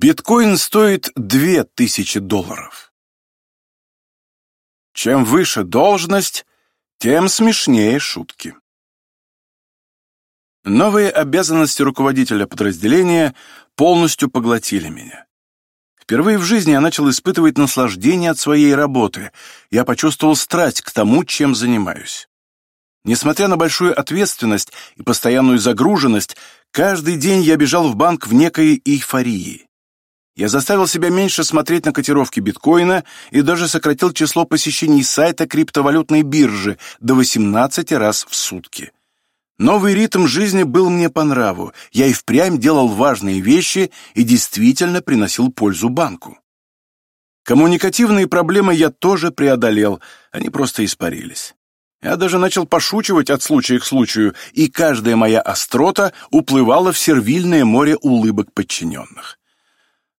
Биткоин стоит две тысячи долларов. Чем выше должность, тем смешнее шутки. Новые обязанности руководителя подразделения полностью поглотили меня. Впервые в жизни я начал испытывать наслаждение от своей работы. Я почувствовал страсть к тому, чем занимаюсь. Несмотря на большую ответственность и постоянную загруженность, каждый день я бежал в банк в некой эйфории. Я заставил себя меньше смотреть на котировки биткоина и даже сократил число посещений сайта криптовалютной биржи до 18 раз в сутки. Новый ритм жизни был мне по нраву. Я и впрямь делал важные вещи и действительно приносил пользу банку. Коммуникативные проблемы я тоже преодолел, они просто испарились. Я даже начал пошучивать от случая к случаю, и каждая моя острота уплывала в сервильное море улыбок подчиненных.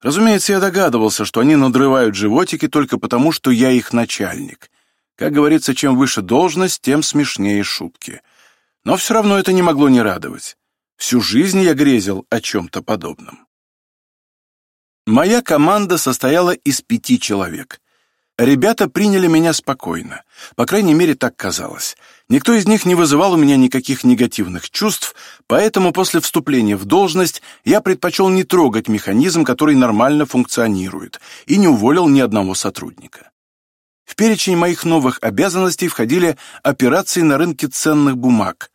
Разумеется, я догадывался, что они надрывают животики только потому, что я их начальник. Как говорится, чем выше должность, тем смешнее шутки. Но все равно это не могло не радовать. Всю жизнь я грезил о чем-то подобном. Моя команда состояла из пяти человек. Ребята приняли меня спокойно. По крайней мере, так казалось. Никто из них не вызывал у меня никаких негативных чувств, поэтому после вступления в должность я предпочел не трогать механизм, который нормально функционирует, и не уволил ни одного сотрудника. В перечень моих новых обязанностей входили операции на рынке ценных бумаг.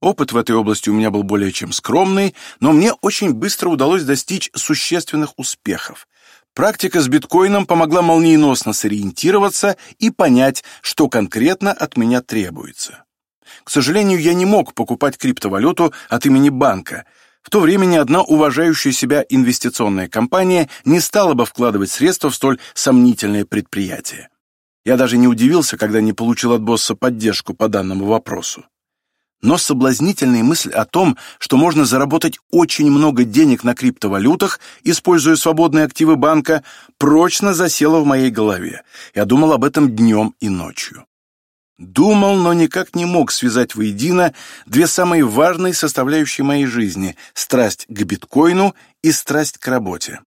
Опыт в этой области у меня был более чем скромный, но мне очень быстро удалось достичь существенных успехов. Практика с биткоином помогла молниеносно сориентироваться и понять, что конкретно от меня требуется. К сожалению, я не мог покупать криптовалюту от имени банка. В то время ни одна уважающая себя инвестиционная компания не стала бы вкладывать средства в столь сомнительное предприятие. Я даже не удивился, когда не получил от босса поддержку по данному вопросу. Но соблазнительная мысль о том, что можно заработать очень много денег на криптовалютах, используя свободные активы банка, прочно засела в моей голове. Я думал об этом днем и ночью. Думал, но никак не мог связать воедино две самые важные составляющие моей жизни — страсть к биткоину и страсть к работе.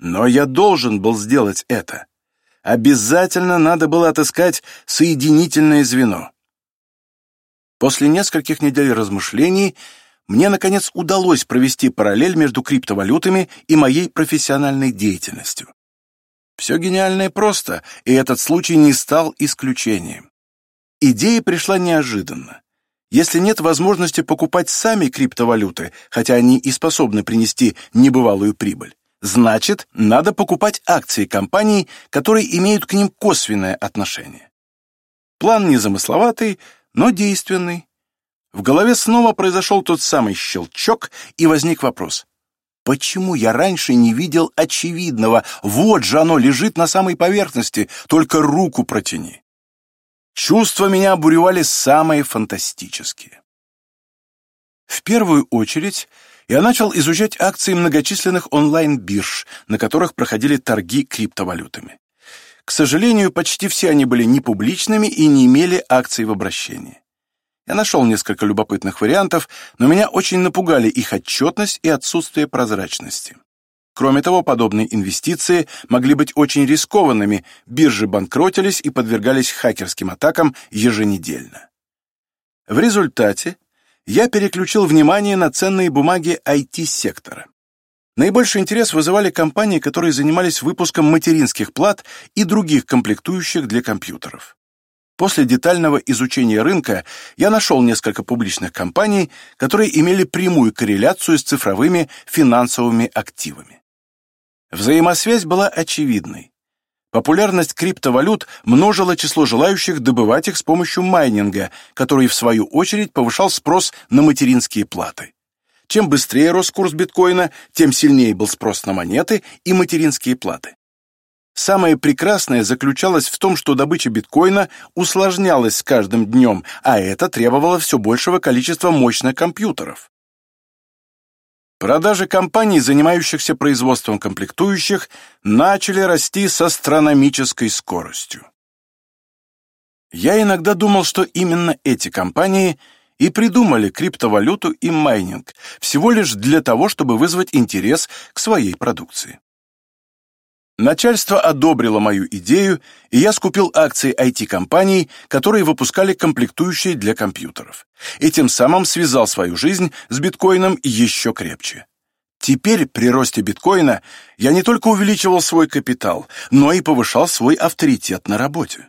Но я должен был сделать это. Обязательно надо было отыскать соединительное звено. После нескольких недель размышлений мне, наконец, удалось провести параллель между криптовалютами и моей профессиональной деятельностью. Все гениальное просто, и этот случай не стал исключением. Идея пришла неожиданно. Если нет возможности покупать сами криптовалюты, хотя они и способны принести небывалую прибыль, значит, надо покупать акции компаний, которые имеют к ним косвенное отношение. План незамысловатый, но действенный. В голове снова произошел тот самый щелчок, и возник вопрос. Почему я раньше не видел очевидного? Вот же оно лежит на самой поверхности, только руку протяни. Чувства меня обуревали самые фантастические. В первую очередь я начал изучать акции многочисленных онлайн-бирж, на которых проходили торги криптовалютами. К сожалению, почти все они были непубличными и не имели акций в обращении. Я нашел несколько любопытных вариантов, но меня очень напугали их отчетность и отсутствие прозрачности. Кроме того, подобные инвестиции могли быть очень рискованными, биржи банкротились и подвергались хакерским атакам еженедельно. В результате я переключил внимание на ценные бумаги IT-сектора. Наибольший интерес вызывали компании, которые занимались выпуском материнских плат и других комплектующих для компьютеров. После детального изучения рынка я нашел несколько публичных компаний, которые имели прямую корреляцию с цифровыми финансовыми активами. Взаимосвязь была очевидной. Популярность криптовалют множила число желающих добывать их с помощью майнинга, который, в свою очередь, повышал спрос на материнские платы. Чем быстрее рос курс биткоина, тем сильнее был спрос на монеты и материнские платы. Самое прекрасное заключалось в том, что добыча биткоина усложнялась с каждым днем, а это требовало все большего количества мощных компьютеров. Продажи компаний, занимающихся производством комплектующих, начали расти с астрономической скоростью. Я иногда думал, что именно эти компании и придумали криптовалюту и майнинг, всего лишь для того, чтобы вызвать интерес к своей продукции. Начальство одобрило мою идею, и я скупил акции IT-компаний, которые выпускали комплектующие для компьютеров, и тем самым связал свою жизнь с биткоином еще крепче. Теперь при росте биткоина я не только увеличивал свой капитал, но и повышал свой авторитет на работе.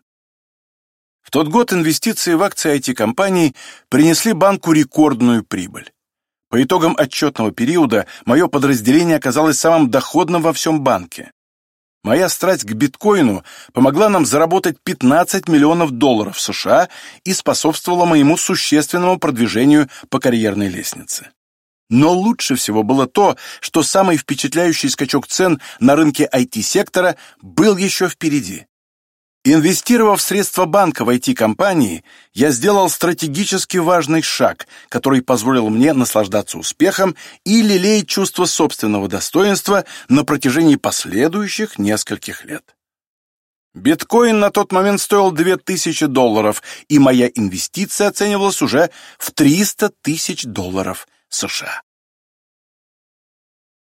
Тот год инвестиции в акции IT-компаний принесли банку рекордную прибыль. По итогам отчетного периода мое подразделение оказалось самым доходным во всем банке. Моя страсть к биткоину помогла нам заработать 15 миллионов долларов США и способствовала моему существенному продвижению по карьерной лестнице. Но лучше всего было то, что самый впечатляющий скачок цен на рынке IT-сектора был еще впереди. Инвестировав средства банка в IT-компании, я сделал стратегически важный шаг, который позволил мне наслаждаться успехом и лелеять чувство собственного достоинства на протяжении последующих нескольких лет. Биткоин на тот момент стоил 2000 долларов, и моя инвестиция оценивалась уже в 300 тысяч долларов США.